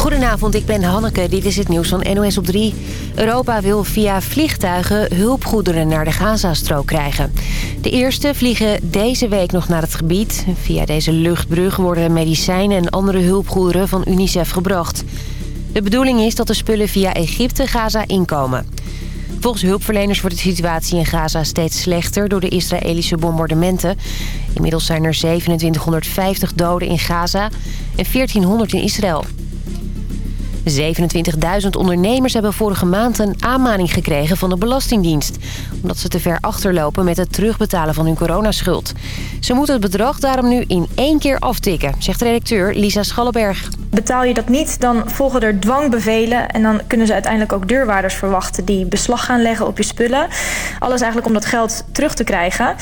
Goedenavond, ik ben Hanneke. Dit is het nieuws van NOS op 3. Europa wil via vliegtuigen hulpgoederen naar de Gazastrook krijgen. De eerste vliegen deze week nog naar het gebied. Via deze luchtbrug worden medicijnen en andere hulpgoederen van UNICEF gebracht. De bedoeling is dat de spullen via Egypte Gaza inkomen. Volgens hulpverleners wordt de situatie in Gaza steeds slechter door de Israëlische bombardementen. Inmiddels zijn er 2750 doden in Gaza en 1400 in Israël. 27.000 ondernemers hebben vorige maand een aanmaning gekregen van de Belastingdienst. Omdat ze te ver achterlopen met het terugbetalen van hun coronaschuld. Ze moeten het bedrag daarom nu in één keer aftikken, zegt redacteur Lisa Schallenberg. Betaal je dat niet, dan volgen er dwangbevelen... en dan kunnen ze uiteindelijk ook deurwaarders verwachten... die beslag gaan leggen op je spullen. Alles eigenlijk om dat geld terug te krijgen.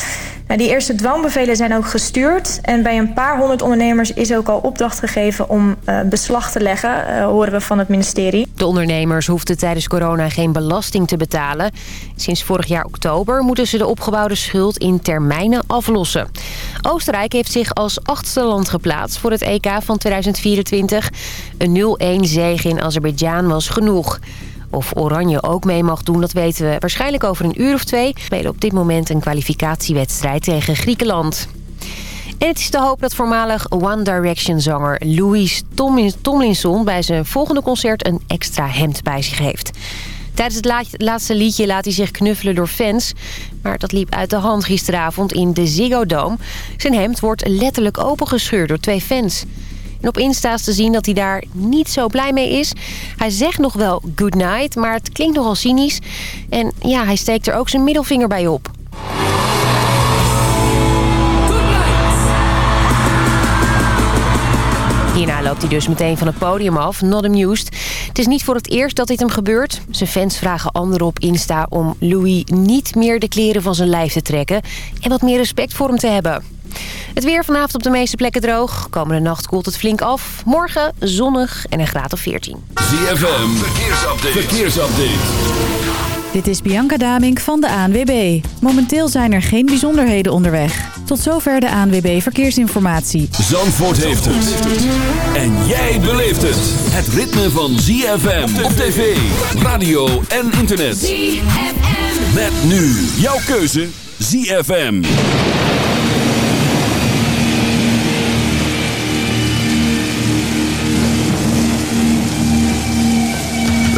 Nou, die eerste dwangbevelen zijn ook gestuurd. En bij een paar honderd ondernemers is ook al opdracht gegeven... om uh, beslag te leggen, uh, horen we van het ministerie. De ondernemers hoefden tijdens corona geen belasting te betalen. Sinds vorig jaar oktober moeten ze de opgebouwde schuld in termijnen aflossen. Oostenrijk heeft zich als achtste land geplaatst voor het EK van 2024... een 0-1 zege in Azerbeidzjan was genoeg. Of Oranje ook mee mag doen, dat weten we waarschijnlijk over een uur of twee. We spelen op dit moment een kwalificatiewedstrijd tegen Griekenland. En het is te hoop dat voormalig One Direction-zanger Louis Tomlinson... bij zijn volgende concert een extra hemd bij zich heeft. Tijdens het laatste liedje laat hij zich knuffelen door fans. Maar dat liep uit de hand gisteravond in de Ziggo Dome. Zijn hemd wordt letterlijk opengescheurd door twee fans. En op Insta is te zien dat hij daar niet zo blij mee is. Hij zegt nog wel good night, maar het klinkt nogal cynisch. En ja, hij steekt er ook zijn middelvinger bij op. Hierna loopt hij dus meteen van het podium af, not amused. Het is niet voor het eerst dat dit hem gebeurt. Zijn fans vragen anderen op Insta om Louis niet meer de kleren van zijn lijf te trekken... en wat meer respect voor hem te hebben. Het weer vanavond op de meeste plekken droog. Komende nacht koelt het flink af. Morgen zonnig en een graad of 14. ZFM, verkeersupdate. verkeersupdate. Dit is Bianca Damink van de ANWB. Momenteel zijn er geen bijzonderheden onderweg. Tot zover de ANWB Verkeersinformatie. Zandvoort heeft het. En jij beleeft het. Het ritme van ZFM op tv, radio en internet. ZFM. Met nu jouw keuze ZFM.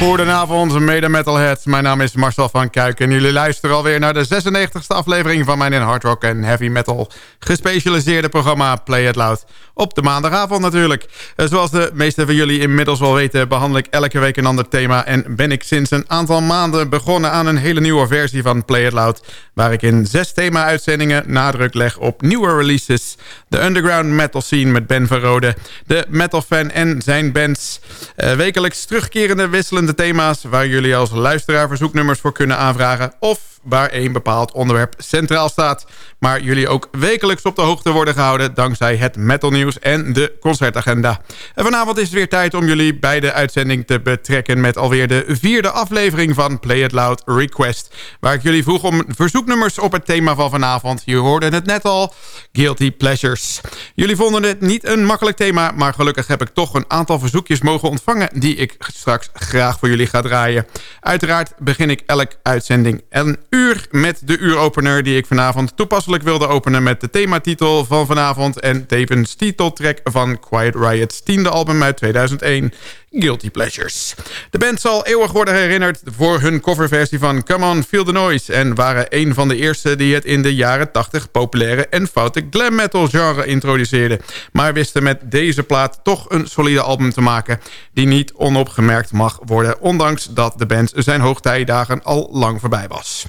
Goedenavond, mede metalheads. Mijn naam is Marcel van Kuik en jullie luisteren alweer naar de 96e aflevering van mijn in hard rock en heavy metal gespecialiseerde programma Play It Loud. Op de maandagavond natuurlijk. Eh, zoals de meeste van jullie inmiddels wel weten behandel ik elke week een ander thema en ben ik sinds een aantal maanden begonnen aan een hele nieuwe versie van Play It Loud, waar ik in zes thema-uitzendingen nadruk leg op nieuwe releases, de underground metal scene met Ben van Rode, de metal fan en zijn bands, uh, wekelijks terugkerende wisselende thema's waar jullie als luisteraar verzoeknummers voor kunnen aanvragen... of waar een bepaald onderwerp centraal staat. Maar jullie ook wekelijks op de hoogte worden gehouden... dankzij het metalnieuws en de concertagenda. En vanavond is het weer tijd om jullie bij de uitzending te betrekken... met alweer de vierde aflevering van Play It Loud Request... waar ik jullie vroeg om verzoeknummers op het thema van vanavond. Je hoorde het net al, Guilty Pleasures. Jullie vonden het niet een makkelijk thema... maar gelukkig heb ik toch een aantal verzoekjes mogen ontvangen... die ik straks graag voor jullie ga draaien. Uiteraard begin ik elk uitzending een uur met de uuropener... die ik vanavond toepasselijk wilde openen met de thematitel van vanavond... en tevens titeltrack van Quiet Riot's tiende album uit 2001... Guilty Pleasures. De band zal eeuwig worden herinnerd voor hun coverversie van Come On Feel The Noise... en waren een van de eerste die het in de jaren 80 populaire en foute glam metal genre introduceerden... maar wisten met deze plaat toch een solide album te maken... die niet onopgemerkt mag worden... ondanks dat de band zijn hoogtijdagen al lang voorbij was.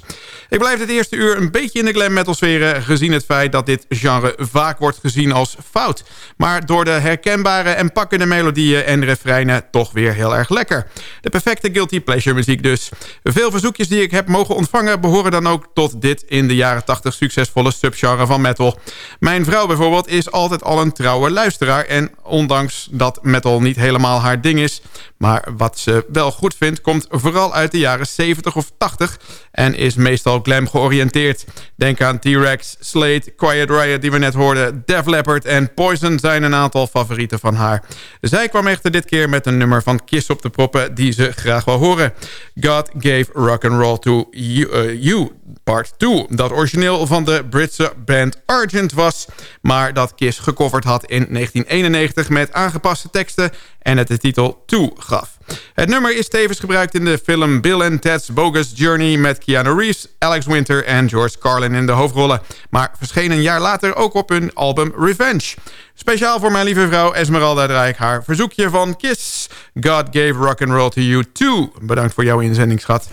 Ik blijf het eerste uur een beetje in de glam metal sferen... gezien het feit dat dit genre vaak wordt gezien als fout. Maar door de herkenbare en pakkende melodieën en refreinen toch weer heel erg lekker. De perfecte guilty pleasure muziek dus. Veel verzoekjes die ik heb mogen ontvangen... behoren dan ook tot dit in de jaren 80 succesvolle subgenre van metal. Mijn vrouw bijvoorbeeld is altijd al een trouwe luisteraar... en ondanks dat metal niet helemaal haar ding is... maar wat ze wel goed vindt... komt vooral uit de jaren 70 of 80... en is meestal glam georiënteerd. Denk aan T-Rex, Slade, Quiet Riot die we net hoorden... Def Leppard en Poison zijn een aantal favorieten van haar. Zij kwam echter dit keer met een nummer van Kiss op de proppen... die ze graag wil horen. God Gave Rock and Roll to You, you Part 2. Dat origineel van de Britse band Argent was... maar dat Kiss gecoverd had in 1991 met aangepaste teksten... en het de titel Two gaf. Het nummer is tevens gebruikt in de film Bill and Ted's Bogus Journey... met Keanu Reeves, Alex Winter en George Carlin in de hoofdrollen... maar verscheen een jaar later ook op hun album Revenge. Speciaal voor mijn lieve vrouw Esmeralda draai ik haar verzoekje van Kiss. God gave rock and roll to you too. Bedankt voor jouw inzending, schat.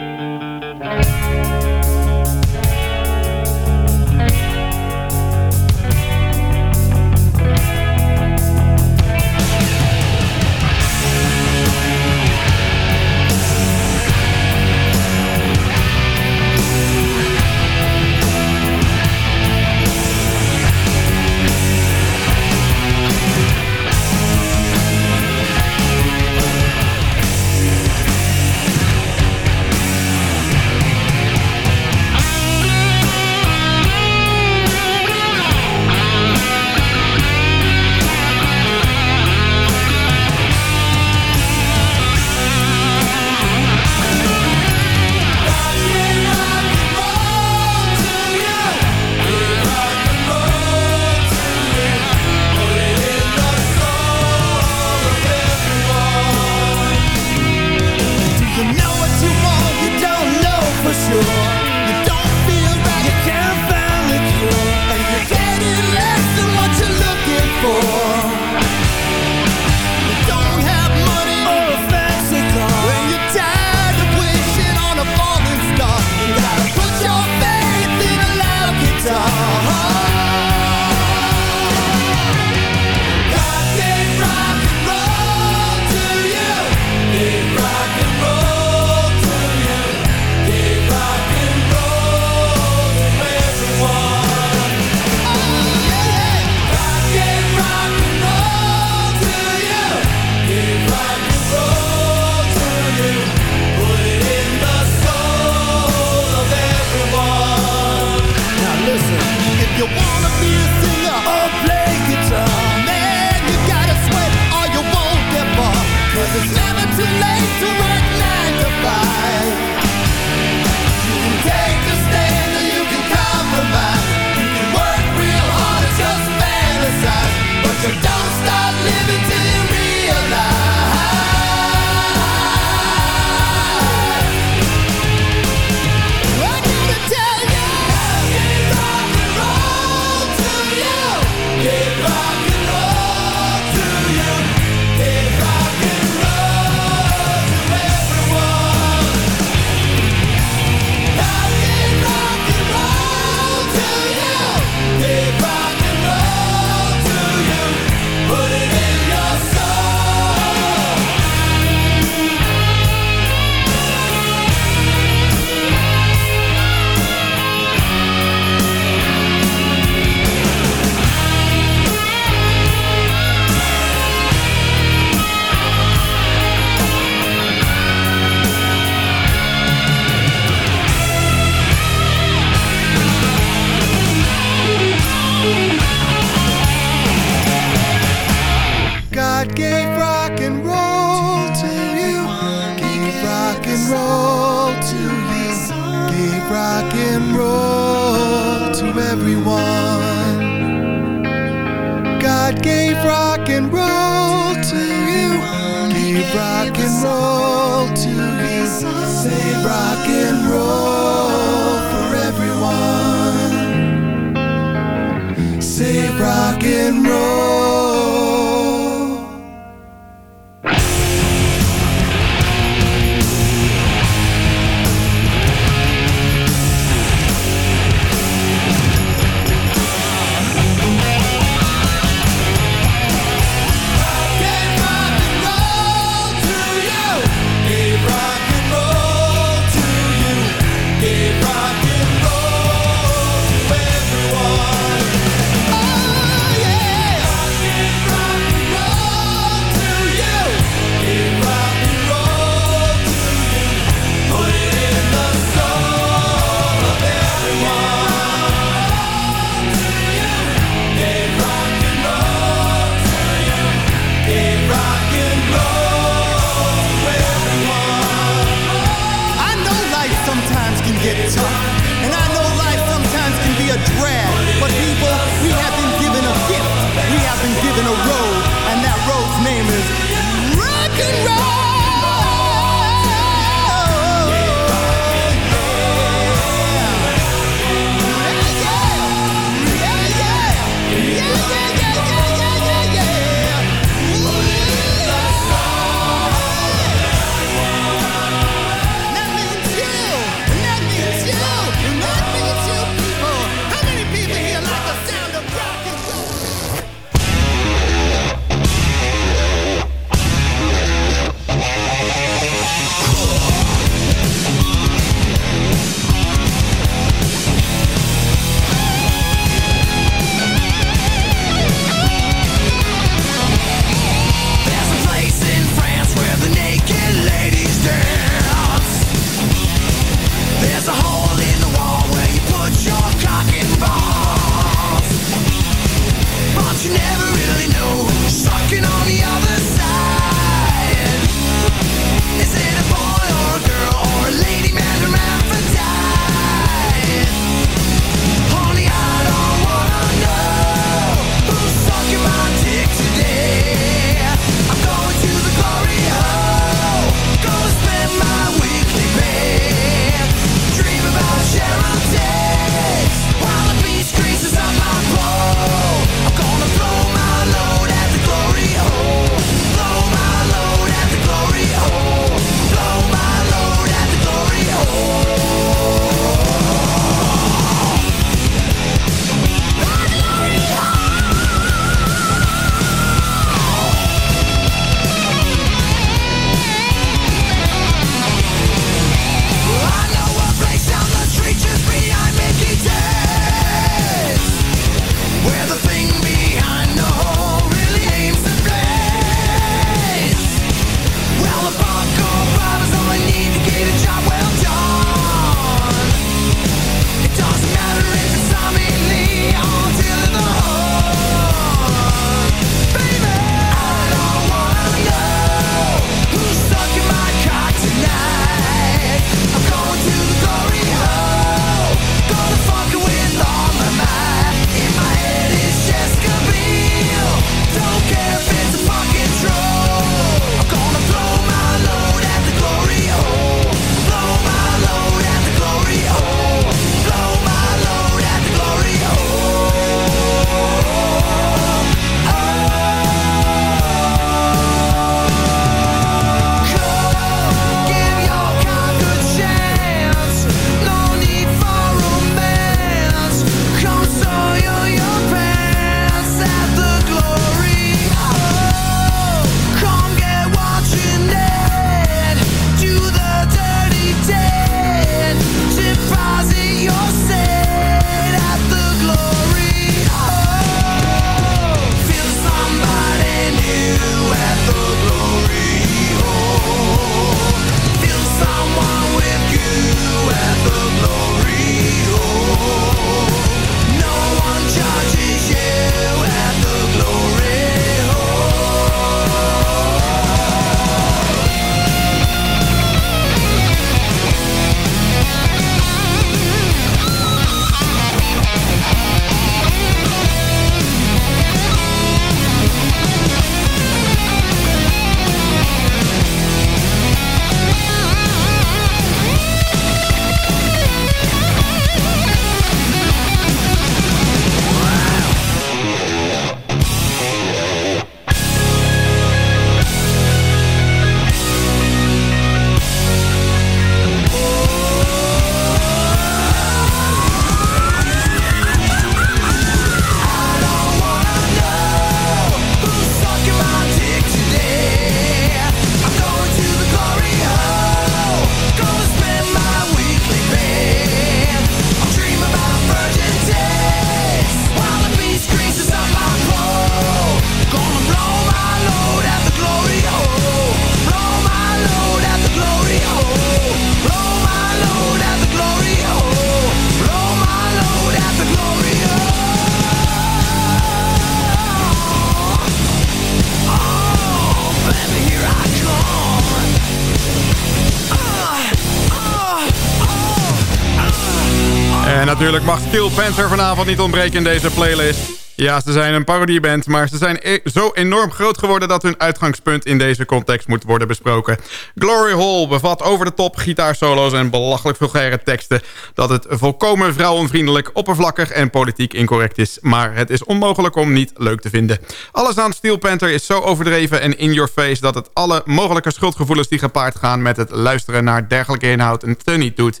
Natuurlijk mag Steel Panther vanavond niet ontbreken in deze playlist. Ja, ze zijn een parodieband, maar ze zijn e zo enorm groot geworden... dat hun uitgangspunt in deze context moet worden besproken. Glory Hall bevat over de top gitaarsolo's en belachelijk vulgaire teksten... dat het volkomen vrouwenvriendelijk, oppervlakkig en politiek incorrect is. Maar het is onmogelijk om niet leuk te vinden. Alles aan Steel Panther is zo overdreven en in your face... dat het alle mogelijke schuldgevoelens die gepaard gaan... met het luisteren naar dergelijke inhoud een tuniet doet.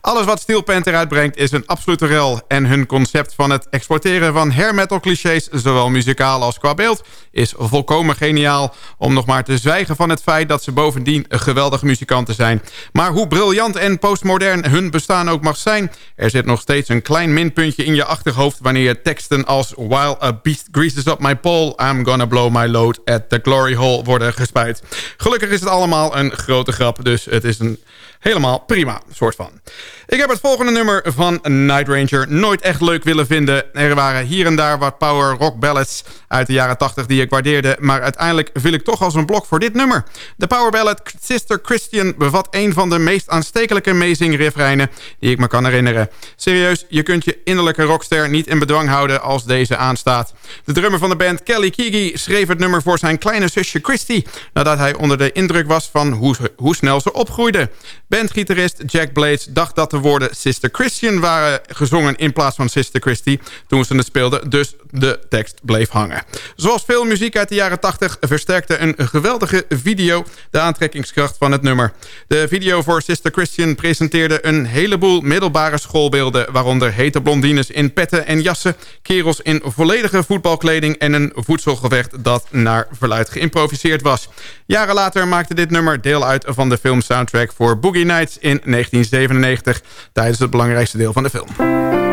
Alles wat Steel Panther uitbrengt is een absolute rel... en hun concept van het exporteren van hair metal clichés, zowel muzikaal als qua beeld, is volkomen geniaal. Om nog maar te zwijgen van het feit dat ze bovendien geweldige muzikanten zijn. Maar hoe briljant en postmodern hun bestaan ook mag zijn... er zit nog steeds een klein minpuntje in je achterhoofd... wanneer teksten als While a beast greases up my pole... I'm gonna blow my load at the glory hole worden gespuit. Gelukkig is het allemaal een grote grap, dus het is een helemaal prima soort van. Ik heb het volgende nummer van Night Ranger nooit echt leuk willen vinden. Er waren hier en daar wat power rock ballads uit de jaren 80 die ik waardeerde... maar uiteindelijk viel ik toch als een blok voor dit nummer. De power ballad Sister Christian bevat een van de meest aanstekelijke amazing refreinen... die ik me kan herinneren. Serieus, je kunt je innerlijke rockster niet in bedwang houden als deze aanstaat. De drummer van de band Kelly Keegi schreef het nummer voor zijn kleine zusje Christy... nadat hij onder de indruk was van hoe, hoe snel ze opgroeide. Bandgitarist Jack Blades dacht dat de woorden Sister Christian waren gezongen in plaats van Sister Christy toen ze het speelden, dus de tekst bleef hangen. Zoals veel muziek uit de jaren 80 versterkte een geweldige video de aantrekkingskracht van het nummer. De video voor Sister Christian presenteerde een heleboel middelbare schoolbeelden, waaronder hete blondines in petten en jassen, kerels in volledige voetbalkleding en een voedselgevecht dat naar verluid geïmproviseerd was. Jaren later maakte dit nummer deel uit van de film soundtrack voor Boogie Nights in 1997 tijdens het belangrijkste deel van de film.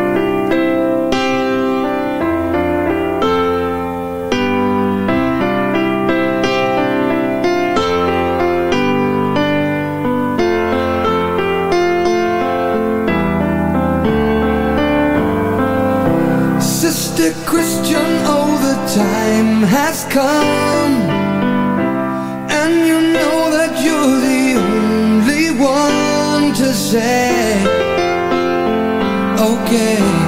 Has come. And you know that you're the only one to say Okay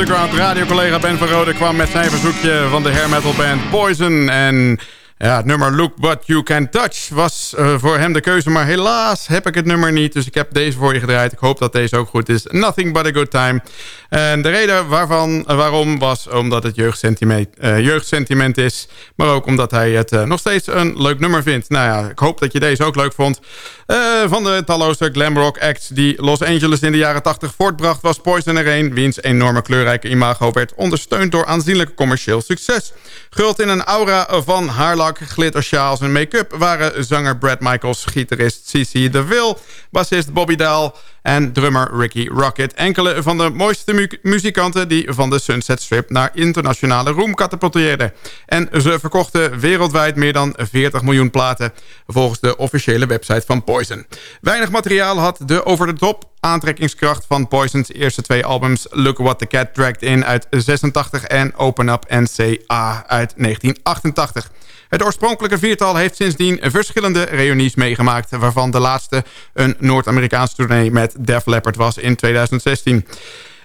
Underground radiocollega Ben van Rode kwam met zijn verzoekje van de hair metal band Poison. En ja, het nummer Look What You Can Touch was uh, voor hem de keuze. Maar helaas heb ik het nummer niet. Dus ik heb deze voor je gedraaid. Ik hoop dat deze ook goed is. Nothing But A Good Time. En de reden waarvan, waarom was omdat het jeugdsentiment, uh, jeugdsentiment is. Maar ook omdat hij het nog steeds een leuk nummer vindt. Nou ja, ik hoop dat je deze ook leuk vond. van de talloze glamrock acts die Los Angeles in de jaren 80 voortbracht... was Poison er een, wiens enorme kleurrijke imago werd ondersteund... door aanzienlijk commercieel succes. Guld in een aura van haarlak glittersjaals en make-up... waren zanger Brad Michaels, gitarist Cici DeVille... bassist Bobby Dahl en drummer Ricky Rocket. Enkele van de mooiste mu muzikanten die van de Sunset Strip naar internationale roem katapulteerden. En ze verkochten wereldwijd meer dan 40 miljoen platen... volgens de officiële website van Poison. Weinig materiaal had de over-de-top aantrekkingskracht van Poison's eerste twee albums... Look What The Cat Dragged In uit 86 en Open Up NCA uit 1988. Het oorspronkelijke viertal heeft sindsdien verschillende reunies meegemaakt... waarvan de laatste een Noord-Amerikaanse tournee met Def Leppard was in 2016.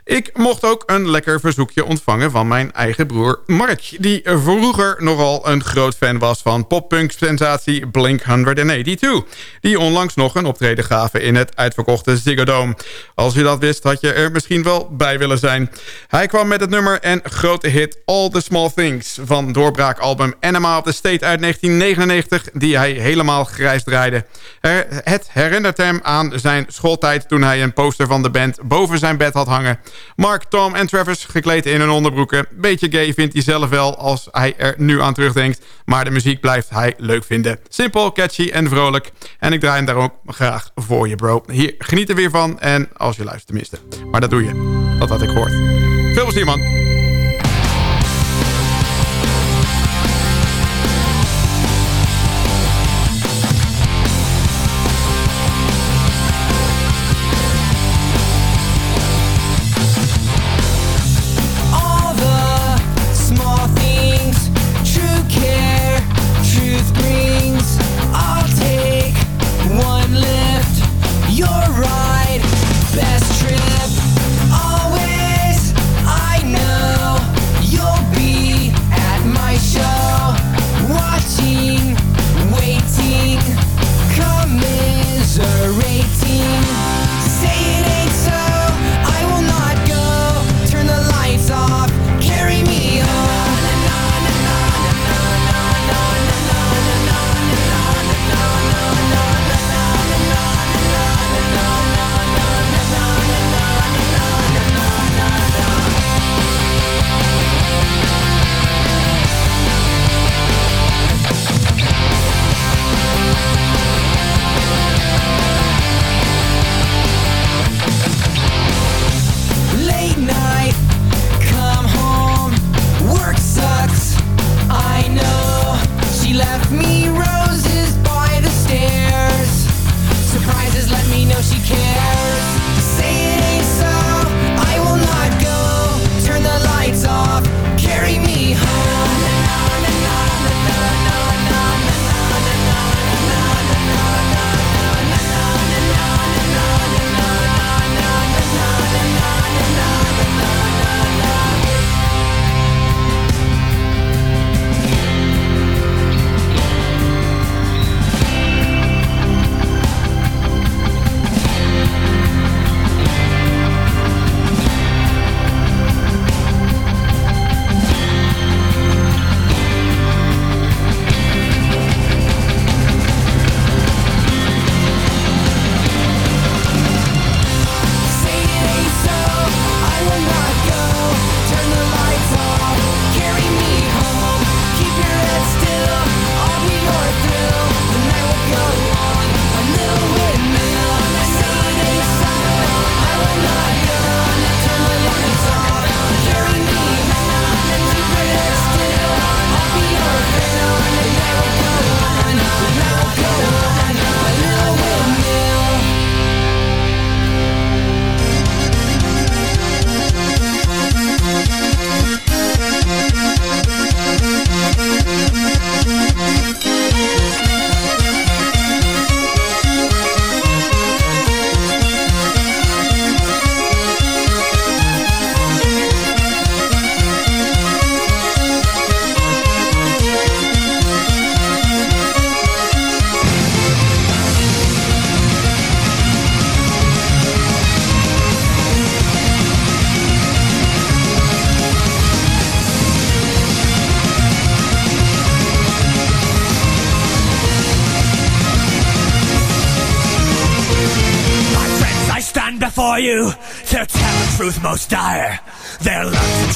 Ik mocht ook een lekker verzoekje ontvangen van mijn eigen broer Mark... die vroeger nogal een groot fan was van poppunk-sensatie Blink-182... die onlangs nog een optreden gaven in het uitverkochte Ziggo Dome. Als je dat wist, had je er misschien wel bij willen zijn. Hij kwam met het nummer en grote hit All the Small Things... van doorbraakalbum Anima of the State uit 1999... die hij helemaal grijs draaide. Het herinnert hem aan zijn schooltijd toen hij een poster van de band boven zijn bed had hangen... Mark, Tom en Travis gekleed in hun onderbroeken. Beetje gay vindt hij zelf wel als hij er nu aan terugdenkt. Maar de muziek blijft hij leuk vinden. Simpel, catchy en vrolijk. En ik draai hem daar ook graag voor je, bro. Hier, geniet er weer van. En als je luistert tenminste. Maar dat doe je. Dat had ik gehoord. Veel plezier, man.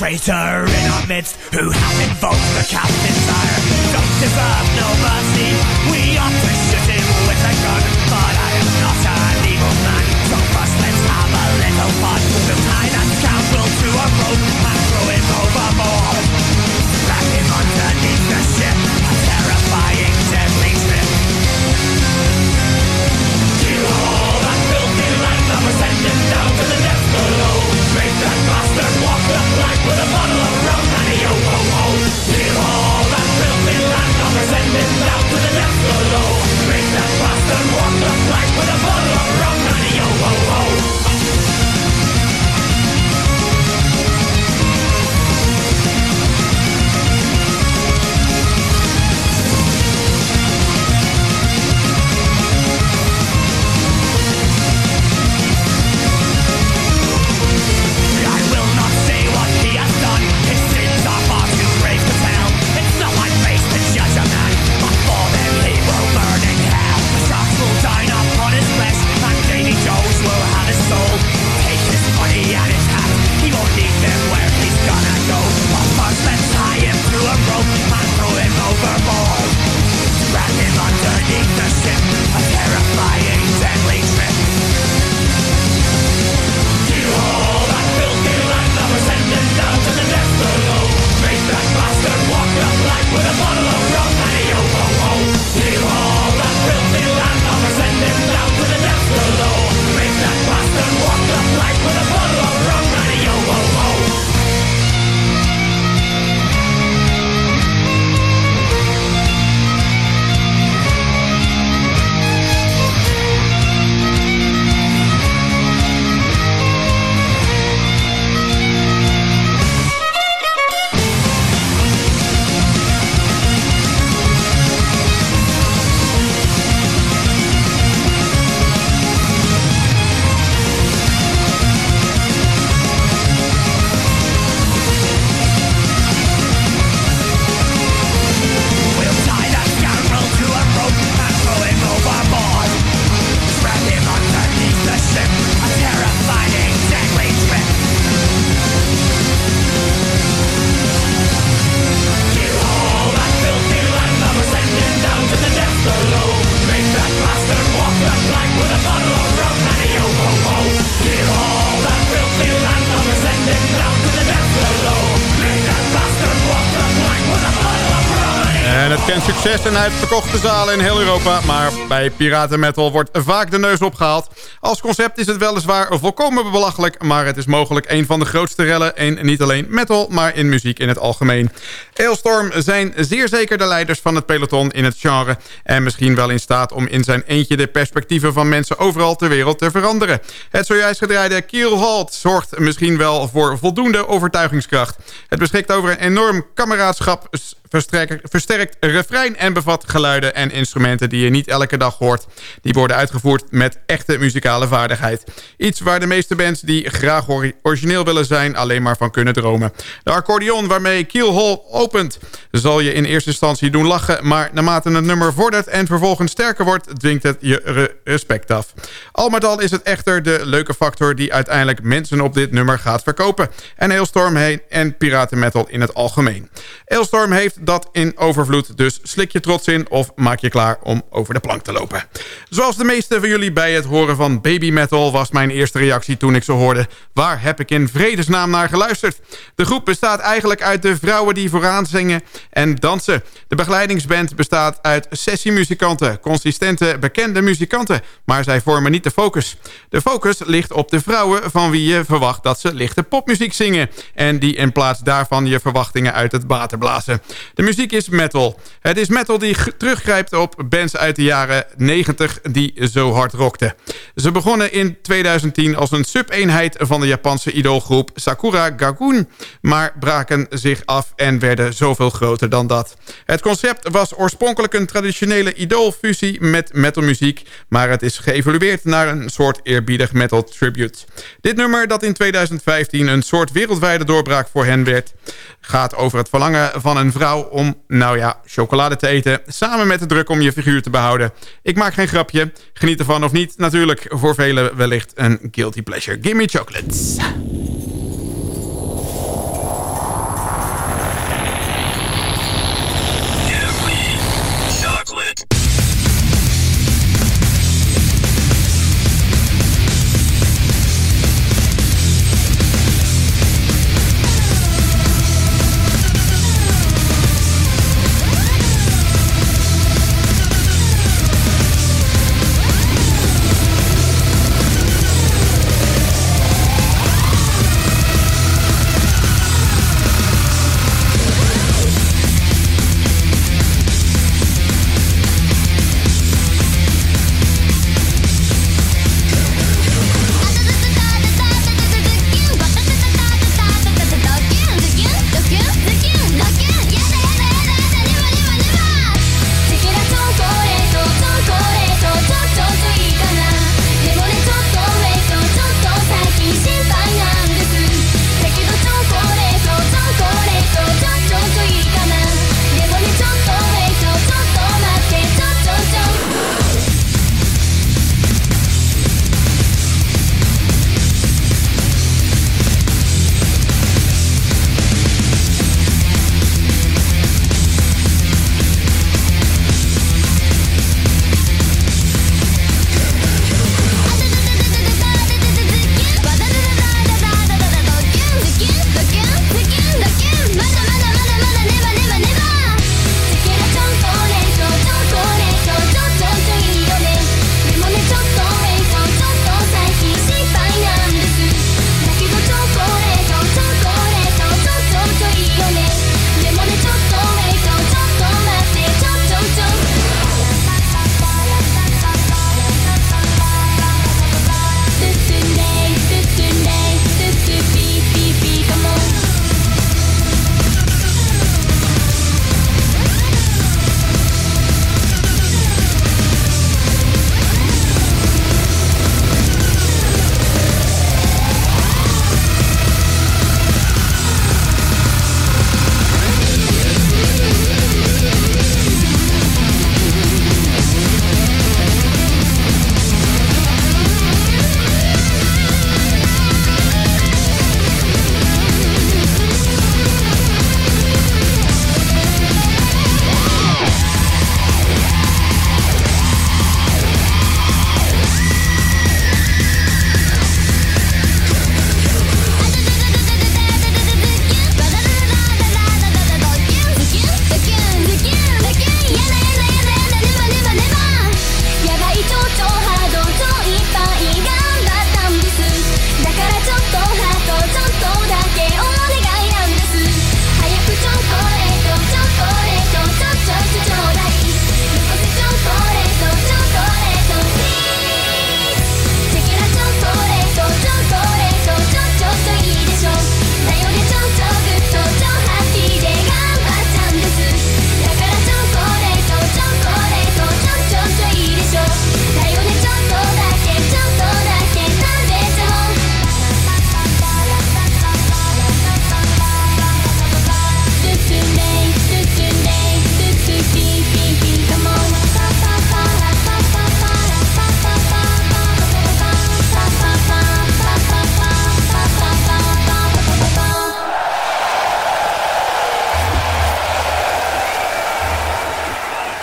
Traitor in our midst who hath invoked the captain's ire. Don't deserve no mercy. Succes en hij heeft verkochte zalen in heel Europa. Maar bij Piraten Metal wordt vaak de neus opgehaald. Als concept is het weliswaar volkomen belachelijk... maar het is mogelijk een van de grootste rellen in niet alleen metal... maar in muziek in het algemeen. Ailstorm zijn zeer zeker de leiders van het peloton in het genre... en misschien wel in staat om in zijn eentje de perspectieven van mensen overal ter wereld te veranderen. Het zojuist gedraaide Kiel Halt zorgt misschien wel voor voldoende overtuigingskracht. Het beschikt over een enorm kameraadschap versterkt, versterkt refrein en bevat geluiden en instrumenten die je niet elke dag hoort. Die worden uitgevoerd met echte muzikale vaardigheid. Iets waar de meeste bands die graag ori- origineel willen zijn alleen maar van kunnen dromen. De accordeon waarmee Kiel Hall opent zal je in eerste instantie doen lachen, maar naarmate het nummer vordert en vervolgens sterker wordt, dwingt het je re- respect af. Al met al is het echter de leuke factor die uiteindelijk mensen op dit nummer gaat verkopen. En Hailstorm heen en piratenmetal in het algemeen. Hailstorm heeft dat in overvloed, dus slik je trots in of maak je klaar om over de plank te lopen. Zoals de meeste van jullie bij het horen van baby metal was mijn eerste reactie toen ik ze hoorde. Waar heb ik in vredesnaam naar geluisterd? De groep bestaat eigenlijk uit de vrouwen die vooraan zingen en dansen. De begeleidingsband bestaat uit sessiemuzikanten, consistente, bekende muzikanten, maar zij vormen niet de focus. De focus ligt op de vrouwen van wie je verwacht dat ze lichte popmuziek zingen en die in plaats daarvan je verwachtingen uit het water blazen. De muziek is metal. Het is metal die teruggrijpt op bands uit de jaren 90 die zo hard rockten. Ze begonnen in 2010 als een sub-eenheid van de Japanse idoolgroep Sakura Gagun, maar braken zich af en werden zoveel groter dan dat. Het concept was oorspronkelijk een traditionele idoolfusie met metalmuziek, maar het is geëvolueerd naar een soort eerbiedig metal tribute. Dit nummer dat in 2015 een soort wereldwijde doorbraak voor hen werd, gaat over het verlangen van een vrouw om, nou ja, chocolade te eten... samen met de druk om je figuur te behouden. Ik maak geen grapje. Geniet ervan of niet. Natuurlijk voor velen wellicht een guilty pleasure. Gimme chocolates.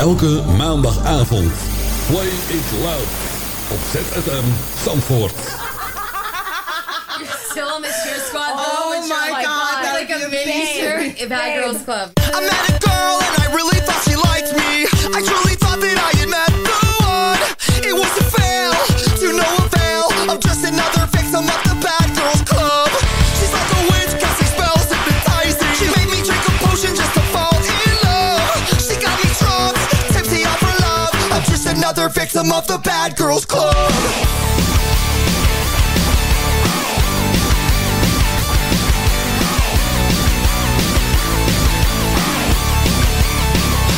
Elke maandagavond. Play it loud. Op ZFM Zandvoort. Still miss your squad Oh though. my you're like, God, that like a mini Bad Girls Club. I met a girl and I really thought she liked me. I truly thought that I had met the one. It was a fail, to no avail. I'm just victim of the bad girls club.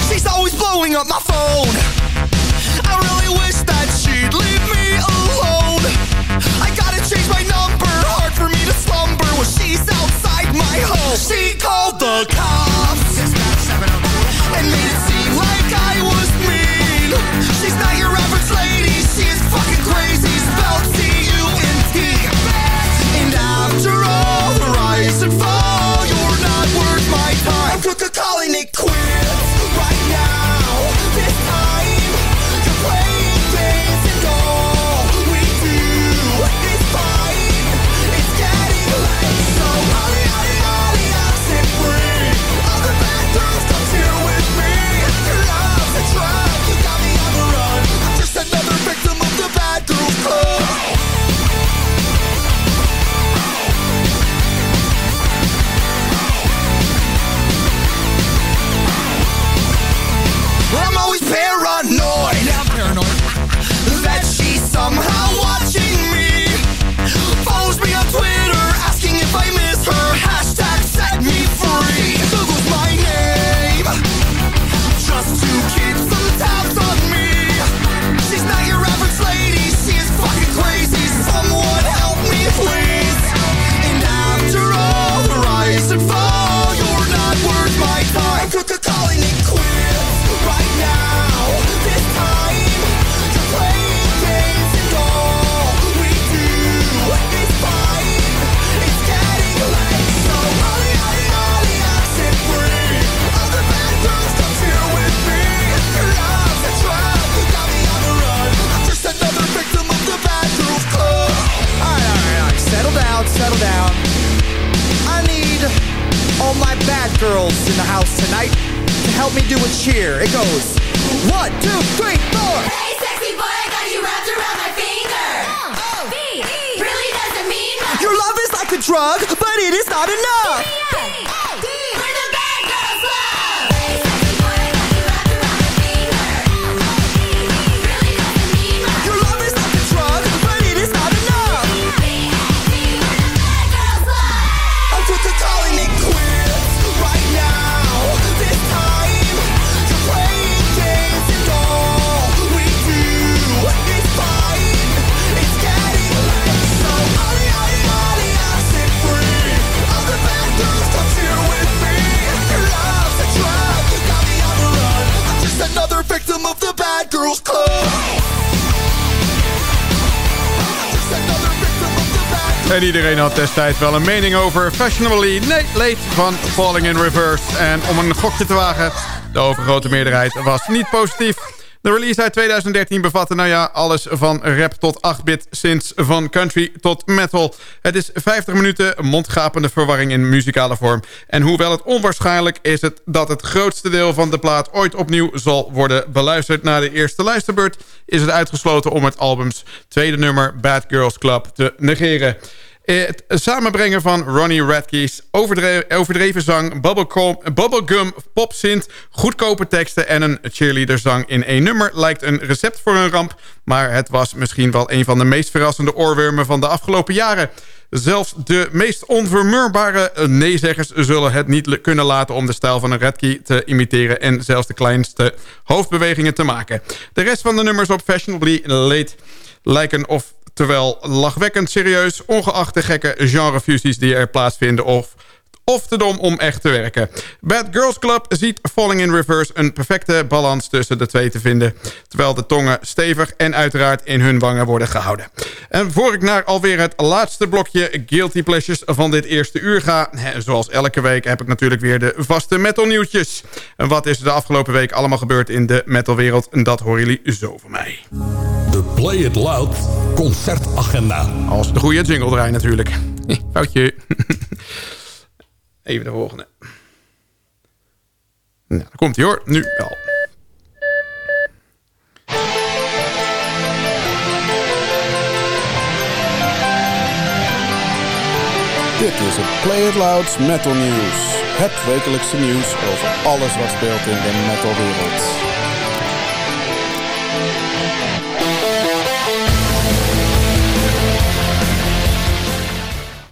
She's always blowing up my phone. I really wish that she'd leave me alone. I gotta change my number, hard for me to slumber when she's outside my home. She called the cops. help of the bad girls En iedereen had destijds wel een mening over Fashionably Late van Falling in Reverse. En om een gokje te wagen, de overgrote meerderheid was niet positief. De release uit 2013 bevatte nou ja alles van rap tot 8-bit... sinds van country tot metal. Het is 50 minuten mondgapende verwarring in muzikale vorm. En hoewel het onwaarschijnlijk is het dat het grootste deel van de plaat... ooit opnieuw zal worden beluisterd na de eerste luisterbeurt... is het uitgesloten om het albums tweede nummer Bad Girls Club te negeren. Het samenbrengen van Ronnie Radke's overdre overdreven zang, bubblegum, bubblegum popsynth, goedkope teksten en een cheerleaderzang in één nummer lijkt een recept voor een ramp, maar het was misschien wel een van de meest verrassende oorwormen van de afgelopen jaren. Zelfs de meest onvermuurbare neezeggers zullen het niet kunnen laten om de stijl van een Radke te imiteren en zelfs de kleinste hoofdbewegingen te maken. De rest van de nummers op Fashionably Late lijken of terwijl lachwekkend serieus, ongeacht de gekke genrefusies die er plaatsvinden... of of te dom om echt te werken. Bad Girls Club ziet Falling in Reverse een perfecte balans tussen de twee te vinden... terwijl de tongen stevig en uiteraard in hun wangen worden gehouden. En voor ik naar alweer het laatste blokje Guilty Pleasures van dit eerste uur ga... zoals elke week heb ik natuurlijk weer de vaste metal nieuwtjes. En wat is er de afgelopen week allemaal gebeurd in de metalwereld... en dat horen jullie zo van mij. De Play It Loud concertagenda. Als de goede jingle draai natuurlijk. Foutje. Even de volgende. Nou, daar komt hij hoor. Nu wel. Dit is het Play It Louds Metal News. Het wekelijkse nieuws over alles wat speelt in de metalwereld.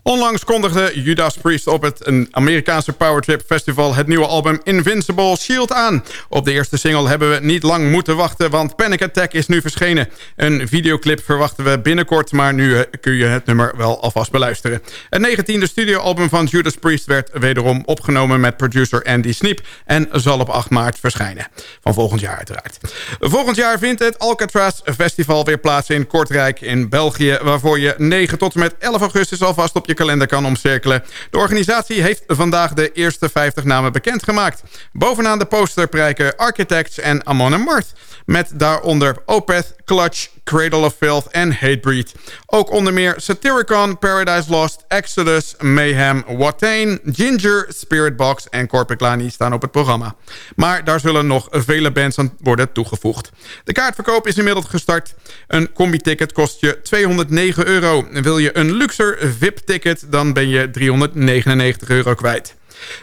Onlangs kondigde Judas Priest op het Amerikaanse Powertrip Festival... het nieuwe album Invincible Shield aan. Op de eerste single hebben we niet lang moeten wachten... want Panic Attack is nu verschenen. Een videoclip verwachten we binnenkort... maar nu eh, kun je het nummer wel alvast beluisteren. Het negentiende studioalbum van Judas Priest werd wederom opgenomen... met producer Andy Sneap en zal op 8 maart verschijnen. Van volgend jaar uiteraard. Volgend jaar vindt het Alcatraz Festival weer plaats in Kortrijk in België... waarvoor je 9 tot en met 11 augustus alvast op je kalender kan omcirkelen. De organisatie heeft vandaag de eerste 50 namen bekendgemaakt. Bovenaan de poster prijken Architects en Amon Amarth. Met daaronder Opeth, Clutch, Cradle of Filth en Hatebreed. Ook onder meer Satyricon, Paradise Lost, Exodus, Mayhem, Watain, Ginger, Spiritbox en Corpiclani staan op het programma. Maar daar zullen nog vele bands aan worden toegevoegd. De kaartverkoop is inmiddels gestart. Een combi-ticket kost je 209 euro. Wil je een luxer VIP-ticket, dan ben je 399 euro kwijt.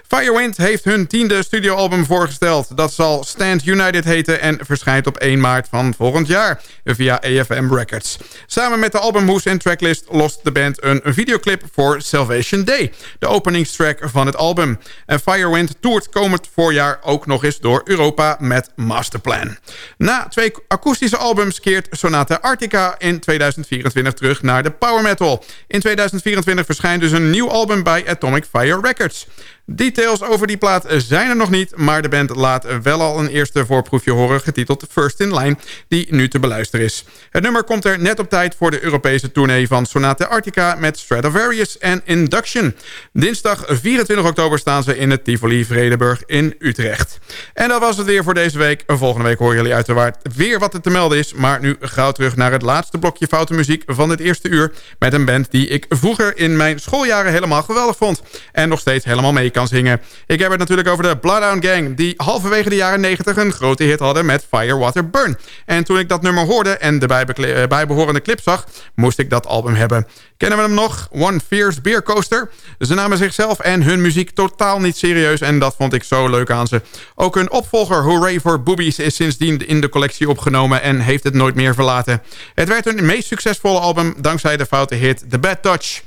Firewind heeft hun tiende studioalbum voorgesteld. Dat zal Stand United heten en verschijnt op 1 maart van volgend jaar via AFM Records. Samen met de albumhoes en tracklist lost de band een videoclip voor Salvation Day, de openingstrack van het album. En Firewind toert komend voorjaar ook nog eens door Europa met Masterplan. Na twee akoestische albums keert Sonata Arctica in 2024 terug naar de power metal. In 2024 verschijnt dus een nieuw album bij Atomic Fire Records. Details over die plaat zijn er nog niet... maar de band laat wel al een eerste voorproefje horen... getiteld First in Line, die nu te beluisteren is. Het nummer komt er net op tijd voor de Europese tournee van Sonata Arctica... met Stradivarius en Induction. Dinsdag 24 oktober staan ze in het Tivoli Vredeburg in Utrecht. En dat was het weer voor deze week. Volgende week horen jullie uiteraard weer wat er te melden is... maar nu gauw terug naar het laatste blokje foute muziek van het eerste uur... met een band die ik vroeger in mijn schooljaren helemaal geweldig vond... en nog steeds helemaal mee kan zingen. Ik heb het natuurlijk over de Bloodhound Gang... die halverwege de jaren 90 een grote hit hadden met Firewater Burn. En toen ik dat nummer hoorde en de eh, bijbehorende clip zag... moest ik dat album hebben. Kennen we hem nog? One Fierce Beer Coaster. Ze namen zichzelf en hun muziek totaal niet serieus... en dat vond ik zo leuk aan ze. Ook hun opvolger Hooray for Boobies is sindsdien in de collectie opgenomen... en heeft het nooit meer verlaten. Het werd hun meest succesvolle album dankzij de foute hit The Bad Touch...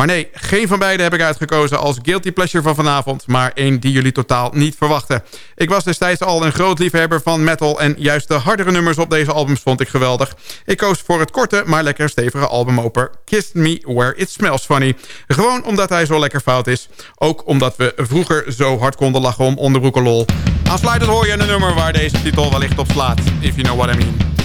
Maar nee, geen van beide heb ik uitgekozen als guilty pleasure van vanavond... maar één die jullie totaal niet verwachten. Ik was destijds al een groot liefhebber van metal... en juist de hardere nummers op deze albums vond ik geweldig. Ik koos voor het korte, maar lekker stevige albumoper... Kiss Me Where It Smells Funny. Gewoon omdat hij zo lekker fout is. Ook omdat we vroeger zo hard konden lachen om onderbroekenlol. Aansluitend hoor je een nummer waar deze titel wellicht op slaat. If you know what I mean.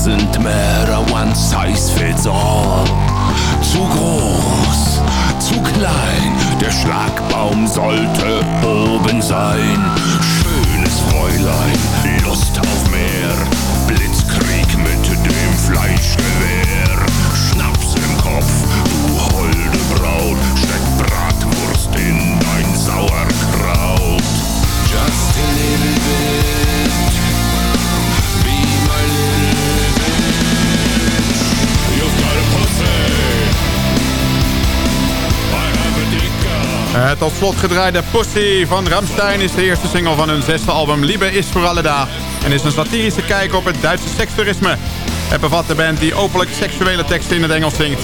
sind mehr one size fits all. Zu groß, zu klein, der Schlagbaum sollte oben sein. Schönes Fräulein, Lust auf mehr, Blitzkrieg mit dem Fleischgewehr. Het tot slot gedraaide Pussy van Ramstein is de eerste single van hun zesde album Liebe is voor alle da en is een satirische kijk op het Duitse sekstoerisme. Het bevat de band die openlijk seksuele teksten in het Engels zingt.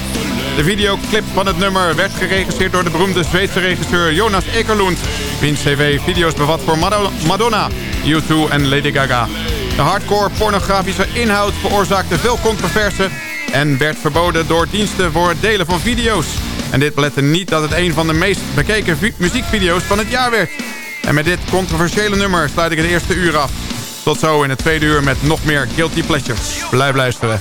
De videoclip van het nummer werd geregisseerd door de beroemde Zweedse regisseur Jonas Ekerlund, wiens cv video's bevat voor Mado- Madonna, U2 en Lady Gaga. De hardcore pornografische inhoud veroorzaakte veel controverse en werd verboden door diensten voor het delen van video's. En dit belette niet dat het een van de meest bekeken vi- muziekvideo's van het jaar werd. En met dit controversiële nummer sluit ik het eerste uur af. Tot zo in het tweede uur met nog meer Guilty Pleasures. Blijf luisteren.